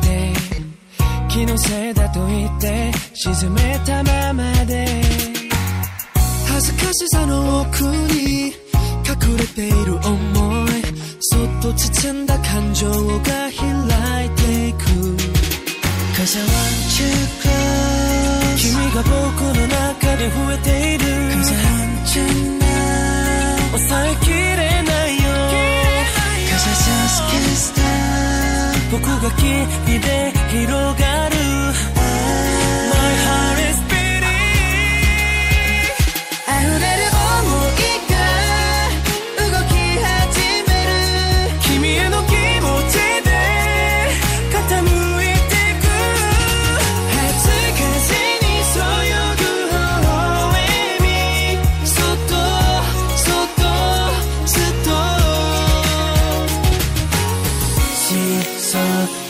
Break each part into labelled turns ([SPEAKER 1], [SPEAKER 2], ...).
[SPEAKER 1] て気のせいだと言って沈めたままで。恥ずかしさの奥に隠れている思いそっと包んだ感情が開いていく。Cause I want you close 君が僕の中で増えている。Cause I want you now 僕が君で広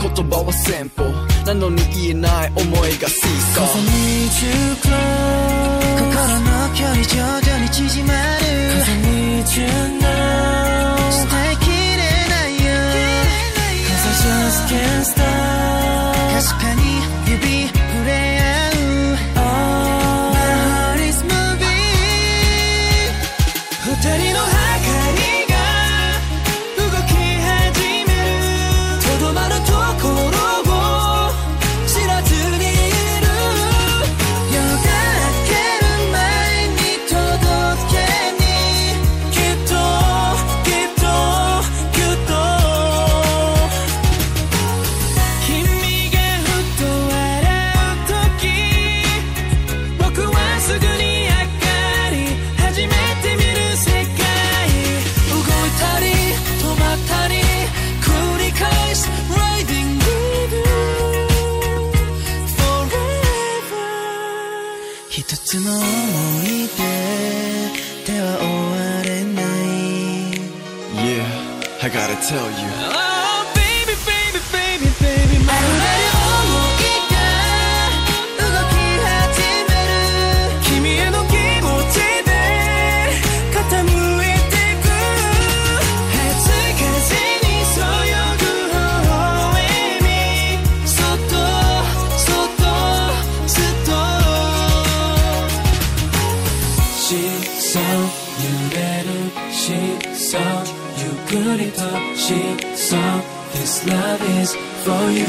[SPEAKER 2] 言葉は先方なのに言えない思いが See
[SPEAKER 1] Cause I need you close 心の距離徐々に縮まる Cause I need you now 伝えきれないよ Cause I just can't stop 確かに指触れ合う My heart is moving 二人の一つの思い出では終われない
[SPEAKER 2] Yeah, I gotta tell you
[SPEAKER 1] そう揺れるしそうゆっくりとしそう This love is for you